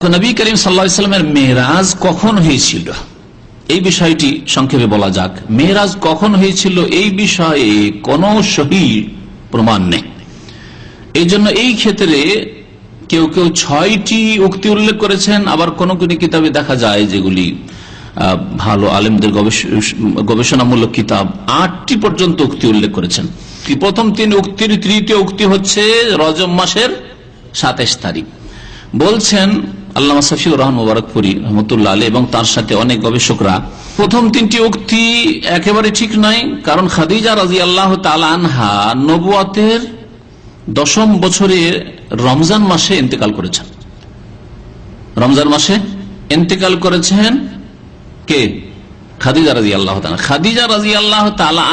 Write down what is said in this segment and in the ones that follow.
নবী করিম সাল্লামের মেহরাজ কখন হয়েছিল? এই বিষয়টি সংক্ষেপে বলা যাক। মেহরাজ কখন হয়েছিল? এই বিষয়ে কোন সহি প্রমাণ নেই। এই জন্য এই ক্ষেত্রে কেউ কেউ ছয়টি উক্তি উল্লেখ করেছেন। আবার কোন কোন কিতাবে দেখা যায় যেগুলি ভালো আলেমদের গবেষণামূলক কিতাব। আটটি পর্যন্ত উক্তি উল্লেখ করেছেন। প্রথম তিন উক্তির তৃতীয় উক্তি হচ্ছে রজম মাসের সাতাইশ তারিখ। বলছেন আল্লাহ সফিউর রহমান মুবারকপুরি রহমতুল্লাহ আলী এবং তার সাথে অনেক গবেষকরা। প্রথম তিনটি উক্তি একেবারে ঠিক নয় কারণ খাদিজা রাজি আল্লাহ আনহা নবুয়াতের দশম বছরে রমজান মাসে ইন্তেকাল করেছেন। রমজান মাসে ইন্তেকাল করেছেন কে? খাদিজা রাজি আল্লাহ খাদিজা রাজি আল্লাহ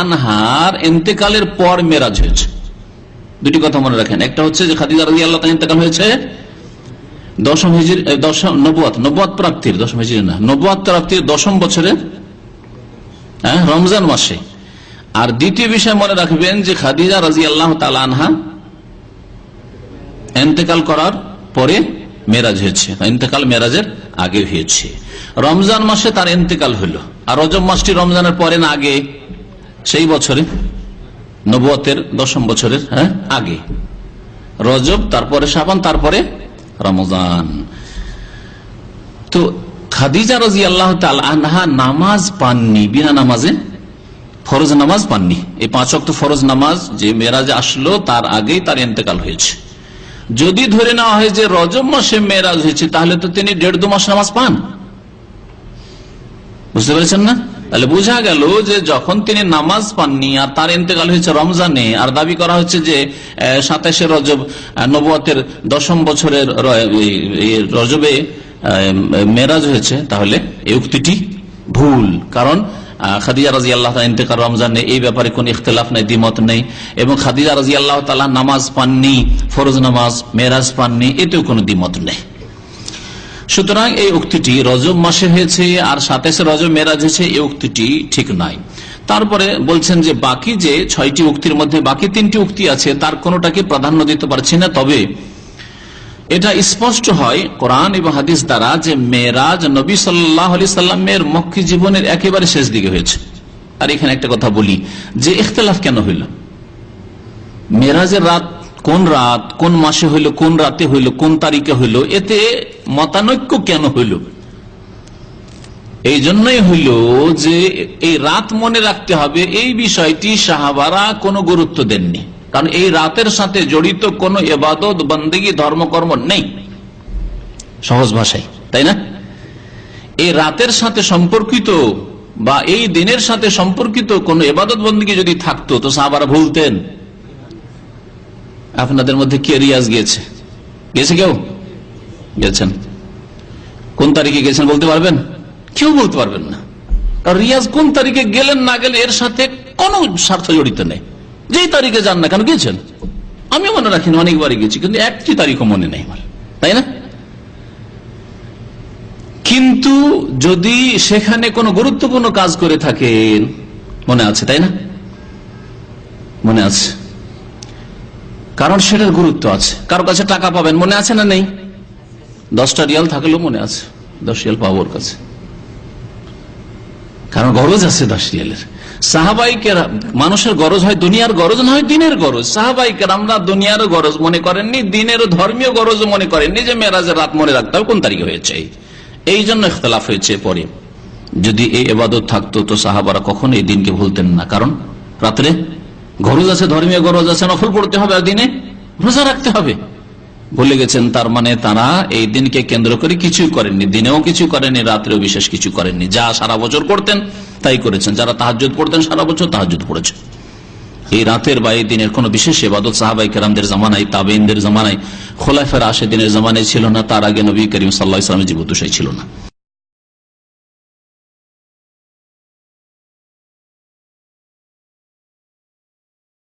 আনহার ইন্তেকালের পর মেরাজ হয়েছে। দুটি কথা মনে রাখেন। একটা হচ্ছে যে খাদিজা রাজি আল্লাহ ইন্তেকাল হয়েছে দশম হিজির দশম নবাত নবাত প্রাপ্তির দশম হিজির না নবাত প্রাপ্তির দশম বছরে হ্যাঁ রমজান মাসে। আর দ্বিতীয় বিষয় মনে রাখবেন যে খাদিজা রাজি আল্লাহ আনহা এন্তেকাল করার পরে মেরাজ হয়েছে এন্তেকাল মেরাজের আগে হয়েছে। রমজান মাসে তার এন্তেকাল হইল আর রজব মাসটি রমজানের পরে না, আগে, সেই বছরে, নবুয়তের দশম বছরের হ্যাঁ আগে। রজব, তারপরে সাবান তারপরে রমজান। তো খাদিজা রাজি আল্লাহ আনহা নামাজ পাননি, বিনা নামাজে? ফরজ নামাজ পাননি। এই পাঁচ অক্ট ফরজ নামাজ যে মেরাজে আসলো, তার আগেই তার ইন্তেকাল হয়েছে। যদি ধরে নেওয়া হয় যে রজব মাসে মেরাজ হয়েছে, তাহলে তো তিনি দেড় দু মাস নামাজ পান। বুঝতে পেরেছেন না? তাহলে বোঝা গেল যে যখন তিনি নামাজ পাননি আর তার ইন্তেকাল হয়েছে রমজানে, আর দাবি করা হচ্ছে যে সাতাশে রজব নবাতের দশম বছরের রজবে মেরাজ হয়েছে, তাহলে এই উক্তিটি ভুল। কারণ খাদিজা রাজি আল্লাহ ইন্তেকাল রমজানে এই ব্যাপারে কোন ইখতলাফ নেই, দ্বিমত নেই। এবং খাদিজা রাজি আল্লাহ তালা নামাজ পাননি, ফরজ নামাজ, মেরাজ পাননি, এতেও কোনো দ্বিমত নেই। সুতরাং এই উক্তিটি রজব মাসে হয়েছে আর সাতাশে রজব মেরাজ হয়েছে, এই উক্তিটি ঠিক নাই। তারপরে বলছেন যে বাকি যে ছয়টি উক্তির মধ্যে বাকি তিনটি উক্তি আছে, তার কোনটাকে প্রাধান্য দিতে পারছি না। তবে এটা স্পষ্ট হয় কোরআন এবং হাদিস দ্বারা যে মেরাজ নবী সাল্লাহ সাল্লামের মক্কি জীবনের একেবারে শেষ দিকে হয়েছে। আর এখানে একটা কথা বলি, যে ইখতলাফ কেন হইল? মেরাজের রাত কোন রাত, কোন মাসে হইল, কোন রাতে হইল, কোন তারিখে হইল, এতে মতানৈক্য কেন হইল? এই জন্যই হইল যে এই রাত মনে রাখতে হবে, এই বিষয়টি সাহাবারা কোনো গুরুত্ব দেননি। কারণ এই রাতের সাথে জড়িত কোন এবাদত, বন্দিগি, ধর্মকর্ম নেই। সহজ ভাষায়, তাই না? এই রাতের সাথে সম্পর্কিত বা এই দিনের সাথে সম্পর্কিত কোন এবাদত, বন্দিগি যদি থাকতো, তো সাহাবারা ভুলতেন। আপনাদের মধ্যে কে রিয়াজ গিয়েছে? গেছে কেউ? গেছেন। কোন তারিখে গেছেন বলতে পারবেন? কেউ বলতে পারবেন না। কারণ রিয়াজ কোন তারিখে গেলেন না গেলে এর সাথে কোন স্বার্থ জড়িত নেই। যেই তারিখে যান না কেন গেছেন আমি মনে রাখিনি অনেকবারই গেছি কিন্তু একটি তারিখও মনে নেই আমার। তাই না? কিন্তু যদি সেখানে কোনো গুরুত্বপূর্ণ কাজ করে থাকেন, মনে আছে, তাই না? মনে আছে। কারণ সেটার গুরুত্ব আছে। কারও কাছে টাকা পাবেন, মনে আছে না নেই? দশটা রিয়াল থাকলেও মনে আছে, দশ রিয়াল পাবো ওর কাছে। কারণ গরজ আছে দশ রিয়ালের। সাহাবাইকে মানুষের গরজ হয় দুনিয়ার গরজ, না হয় দিনের গরজ? সাহাবাইকে আমরা দুনিয়ার গরজ মনে করেননি দিনের ধর্মীয় গরজ মনে করেননি যে মেয়েরাজের রাত মনে রাখতে হবে, কোন তারিখে হয়েছে এই? জন্য ইখতলাফ হয়েছে পরে। যদি এই এবাদত থাকতো, তো সাহাবারা কখন এই দিনকে ভুলতেন না। কারণ, রাত্রে গরজ আছে, ধর্মীয় গরজ আছে, নফল পড়তে হবে দিনে রোজা রাখতে হবে। ভুলে গেছেন, তার মানে তারা এই দিনকে কেন্দ্র করে কিছুই করেননি, দিনেও কিছু করেননি, রাত্রেও বিশেষ কিছু করেননি। যা সারা বছর করতেন, তাই করেছেন। যারা তাহাজুদ পড়তেন, সারা বছর তাহাজুদ পড়েছেন এই রাতের বা এই দিনের কোন বিশেষ এবাদত সাহাবাই কেরামদের জামানায় তাবেইনদের জামানায় খোলাফের আসে দিনের জামানায় ছিল না, তার আগে নবী করিম সাল্লাহ ইসলামের জীবদ্দশাই ছিল না।